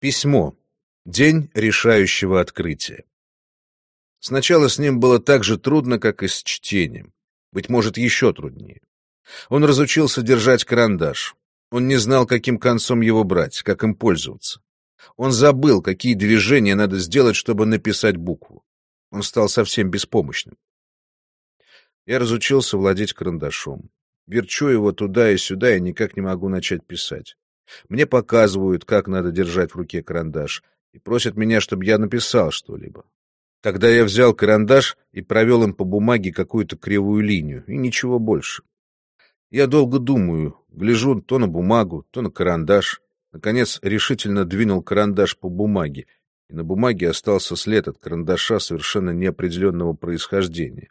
Письмо. День решающего открытия. Сначала с ним было так же трудно, как и с чтением. Быть может, еще труднее. Он разучился держать карандаш. Он не знал, каким концом его брать, как им пользоваться. Он забыл, какие движения надо сделать, чтобы написать букву. Он стал совсем беспомощным. Я разучился владеть карандашом. Верчу его туда и сюда и никак не могу начать писать. Мне показывают, как надо держать в руке карандаш, и просят меня, чтобы я написал что-либо. Тогда я взял карандаш и провел им по бумаге какую-то кривую линию, и ничего больше. Я долго думаю, гляжу то на бумагу, то на карандаш. Наконец, решительно двинул карандаш по бумаге, и на бумаге остался след от карандаша совершенно неопределенного происхождения.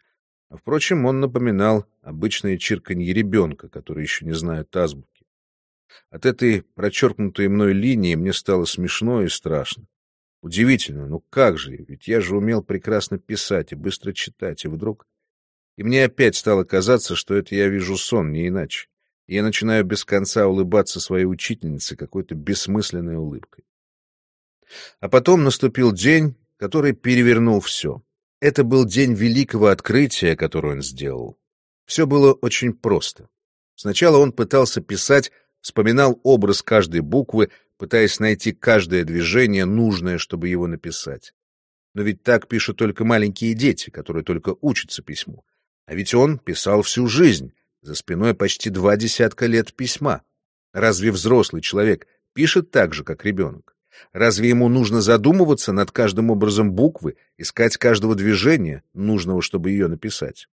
А, впрочем, он напоминал обычное чирканье ребенка, который еще не знает азбуки. От этой прочеркнутой мной линии мне стало смешно и страшно. Удивительно, ну как же, ведь я же умел прекрасно писать и быстро читать, и вдруг... И мне опять стало казаться, что это я вижу сон, не иначе. И я начинаю без конца улыбаться своей учительнице какой-то бессмысленной улыбкой. А потом наступил день, который перевернул все. Это был день великого открытия, которое он сделал. Все было очень просто. Сначала он пытался писать вспоминал образ каждой буквы, пытаясь найти каждое движение, нужное, чтобы его написать. Но ведь так пишут только маленькие дети, которые только учатся письму. А ведь он писал всю жизнь, за спиной почти два десятка лет письма. Разве взрослый человек пишет так же, как ребенок? Разве ему нужно задумываться над каждым образом буквы, искать каждого движения, нужного, чтобы ее написать?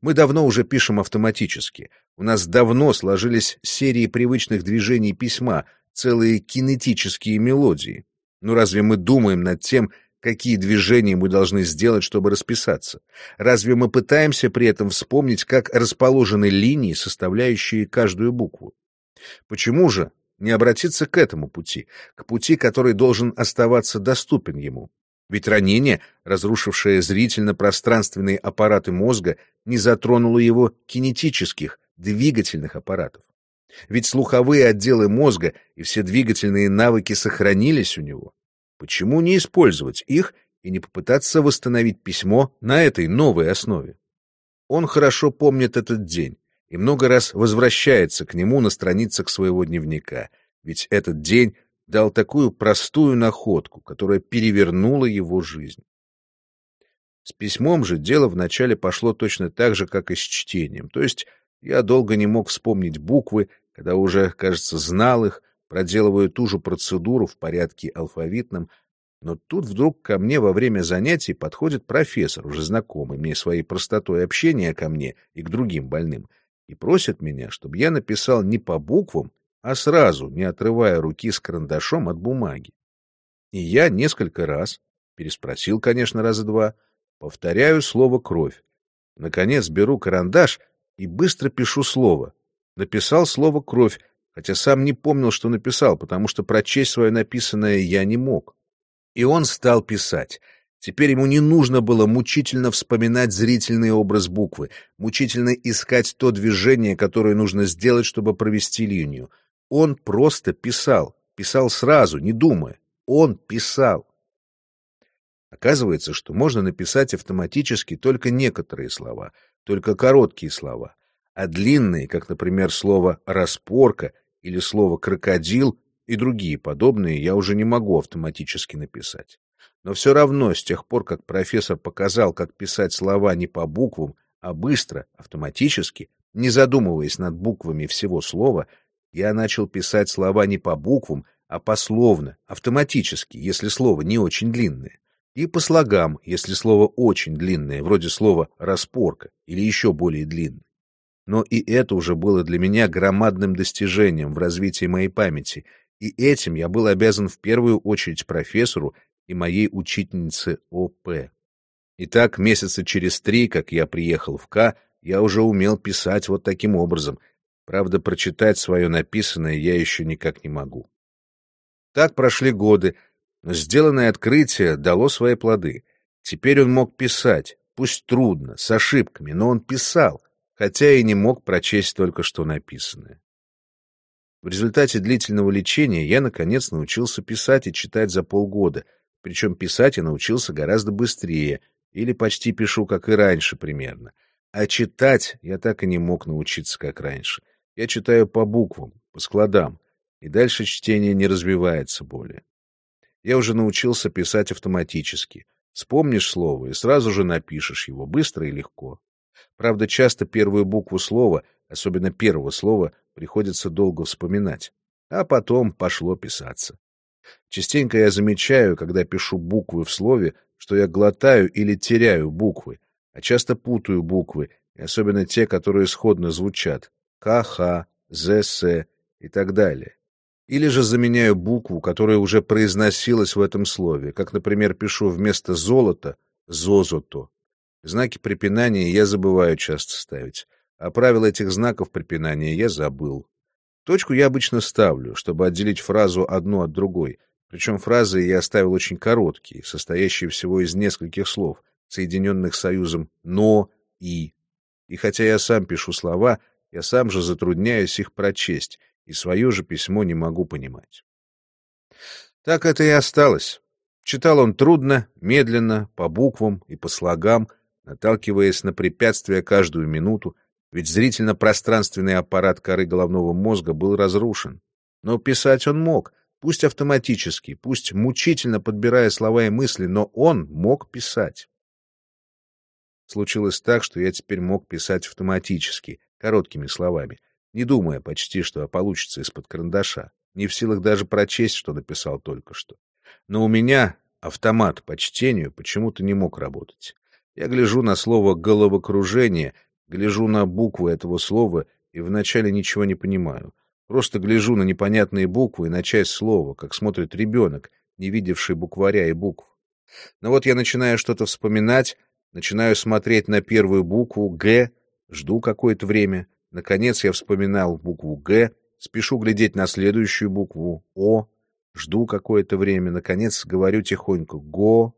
Мы давно уже пишем автоматически. У нас давно сложились серии привычных движений письма, целые кинетические мелодии. Но разве мы думаем над тем, какие движения мы должны сделать, чтобы расписаться? Разве мы пытаемся при этом вспомнить, как расположены линии, составляющие каждую букву? Почему же не обратиться к этому пути, к пути, который должен оставаться доступен ему? Ведь ранение, разрушившее зрительно-пространственные аппараты мозга, не затронуло его кинетических, двигательных аппаратов. Ведь слуховые отделы мозга и все двигательные навыки сохранились у него. Почему не использовать их и не попытаться восстановить письмо на этой новой основе? Он хорошо помнит этот день и много раз возвращается к нему на страницах своего дневника, ведь этот день дал такую простую находку, которая перевернула его жизнь. С письмом же дело вначале пошло точно так же, как и с чтением, то есть я долго не мог вспомнить буквы, когда уже, кажется, знал их, проделывая ту же процедуру в порядке алфавитном, но тут вдруг ко мне во время занятий подходит профессор, уже знакомый мне своей простотой общения ко мне и к другим больным, и просит меня, чтобы я написал не по буквам, а сразу, не отрывая руки с карандашом от бумаги. И я несколько раз, переспросил, конечно, раза два, повторяю слово «кровь». Наконец беру карандаш и быстро пишу слово. Написал слово «кровь», хотя сам не помнил, что написал, потому что прочесть свое написанное я не мог. И он стал писать. Теперь ему не нужно было мучительно вспоминать зрительный образ буквы, мучительно искать то движение, которое нужно сделать, чтобы провести линию — он просто писал, писал сразу, не думая. Он писал. Оказывается, что можно написать автоматически только некоторые слова, только короткие слова, а длинные, как, например, слово «распорка» или слово «крокодил» и другие подобные, я уже не могу автоматически написать. Но все равно, с тех пор, как профессор показал, как писать слова не по буквам, а быстро, автоматически, не задумываясь над буквами всего слова, я начал писать слова не по буквам, а пословно, автоматически, если слово не очень длинное, и по слогам, если слово очень длинное, вроде слова «распорка» или еще более длинное. Но и это уже было для меня громадным достижением в развитии моей памяти, и этим я был обязан в первую очередь профессору и моей учительнице О.П. Итак, месяца через три, как я приехал в К, я уже умел писать вот таким образом — Правда, прочитать свое написанное я еще никак не могу. Так прошли годы, но сделанное открытие дало свои плоды. Теперь он мог писать, пусть трудно, с ошибками, но он писал, хотя и не мог прочесть только что написанное. В результате длительного лечения я, наконец, научился писать и читать за полгода, причем писать я научился гораздо быстрее, или почти пишу, как и раньше примерно. А читать я так и не мог научиться, как раньше. Я читаю по буквам, по складам, и дальше чтение не развивается более. Я уже научился писать автоматически. Вспомнишь слово и сразу же напишешь его, быстро и легко. Правда, часто первую букву слова, особенно первого слова, приходится долго вспоминать. А потом пошло писаться. Частенько я замечаю, когда пишу буквы в слове, что я глотаю или теряю буквы, а часто путаю буквы, и особенно те, которые сходно звучат. К, Х, З, С и так далее. Или же заменяю букву, которая уже произносилась в этом слове, как, например, пишу вместо «золото» «зозото». Знаки препинания я забываю часто ставить, а правила этих знаков препинания я забыл. Точку я обычно ставлю, чтобы отделить фразу одну от другой, причем фразы я оставил очень короткие, состоящие всего из нескольких слов, соединенных союзом «но» и. И хотя я сам пишу слова, я сам же затрудняюсь их прочесть, и свое же письмо не могу понимать. Так это и осталось. Читал он трудно, медленно, по буквам и по слогам, наталкиваясь на препятствия каждую минуту, ведь зрительно-пространственный аппарат коры головного мозга был разрушен. Но писать он мог, пусть автоматически, пусть мучительно подбирая слова и мысли, но он мог писать. Случилось так, что я теперь мог писать автоматически, короткими словами, не думая почти, что получится из-под карандаша, не в силах даже прочесть, что написал только что. Но у меня автомат по чтению почему-то не мог работать. Я гляжу на слово «головокружение», гляжу на буквы этого слова и вначале ничего не понимаю. Просто гляжу на непонятные буквы и на часть слова, как смотрит ребенок, не видевший букваря и букв. Но вот я начинаю что-то вспоминать, начинаю смотреть на первую букву «Г», жду какое-то время, Наконец я вспоминал букву «Г», спешу глядеть на следующую букву «О», жду какое-то время, наконец говорю тихонько «Го»,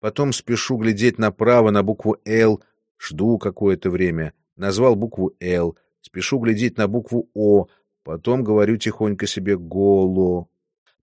потом спешу глядеть направо на букву «Л», жду какое-то время, назвал букву «Л», спешу глядеть на букву «О», потом говорю тихонько себе «Голо»,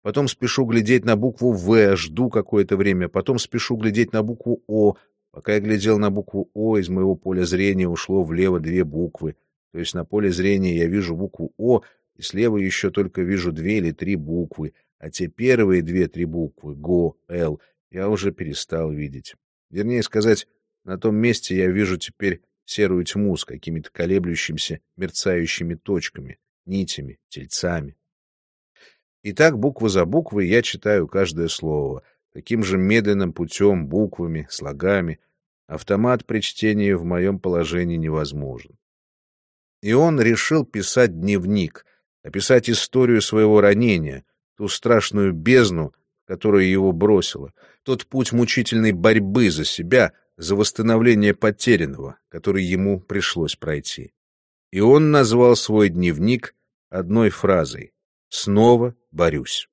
потом спешу глядеть на букву «В», жду какое-то время, потом спешу глядеть на букву «О», Пока я глядел на букву «О», из моего поля зрения ушло влево две буквы. То есть на поле зрения я вижу букву О, и слева еще только вижу две или три буквы, а те первые две-три буквы ГО, Л я уже перестал видеть. Вернее сказать, на том месте я вижу теперь серую тьму с какими-то колеблющимися, мерцающими точками, нитями, тельцами. И так буква за буквой я читаю каждое слово, таким же медленным путем, буквами, слогами. Автомат при чтении в моем положении невозможен и он решил писать дневник, описать историю своего ранения, ту страшную бездну, которая его бросила, тот путь мучительной борьбы за себя, за восстановление потерянного, который ему пришлось пройти. И он назвал свой дневник одной фразой «Снова борюсь».